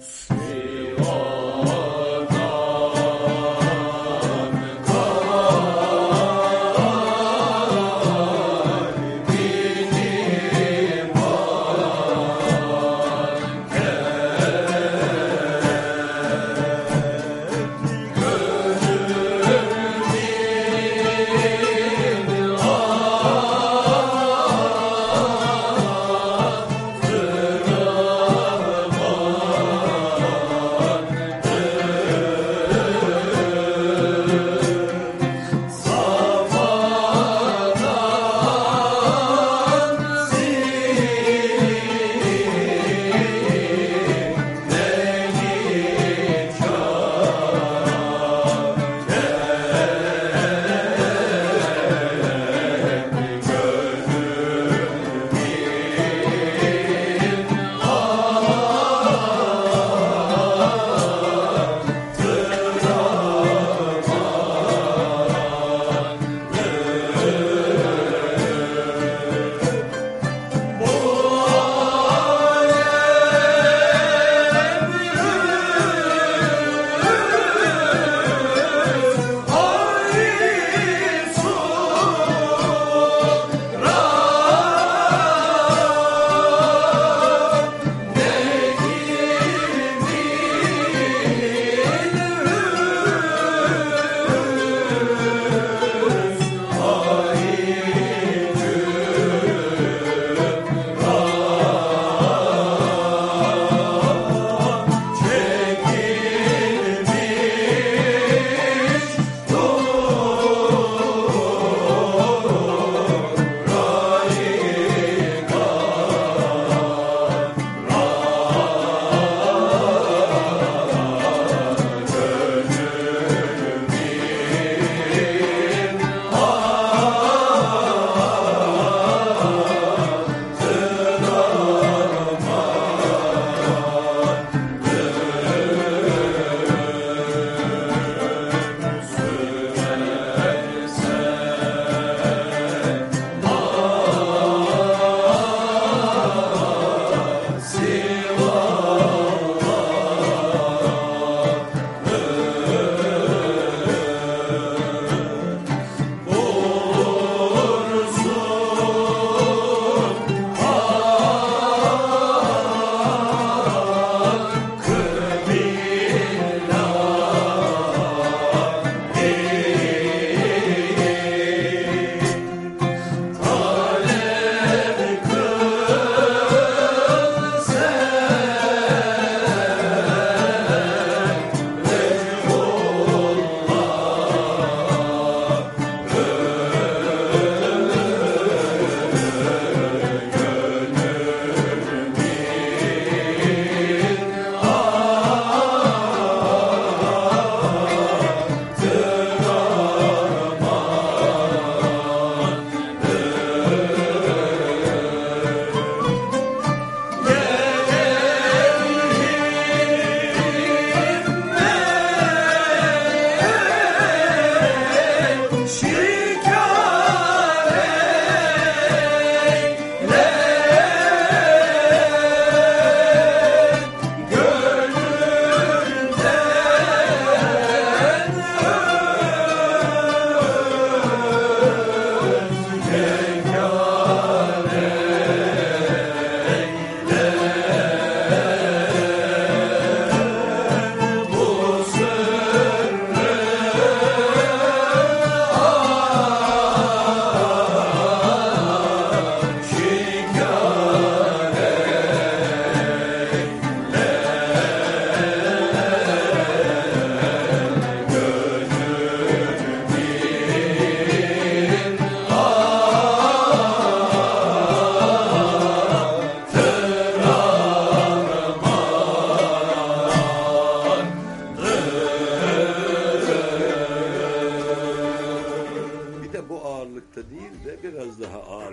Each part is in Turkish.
Thanks.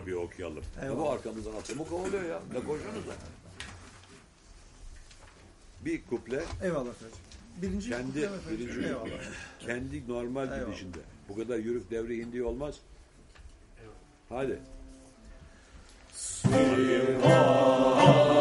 bir okuyalım. Eyvallah. Bu arkamızdan atıyor. Bu kovalıyor ya. Ne koşuyorsunuz lan? Bir kuple. Eyvallah efendim. Birinci kendi, kuple birinci Eyvallah. kendi normal Eyvallah. gidişinde. Bu kadar yürük devre indiği olmaz. Eyvallah. Hadi. Eyvallah.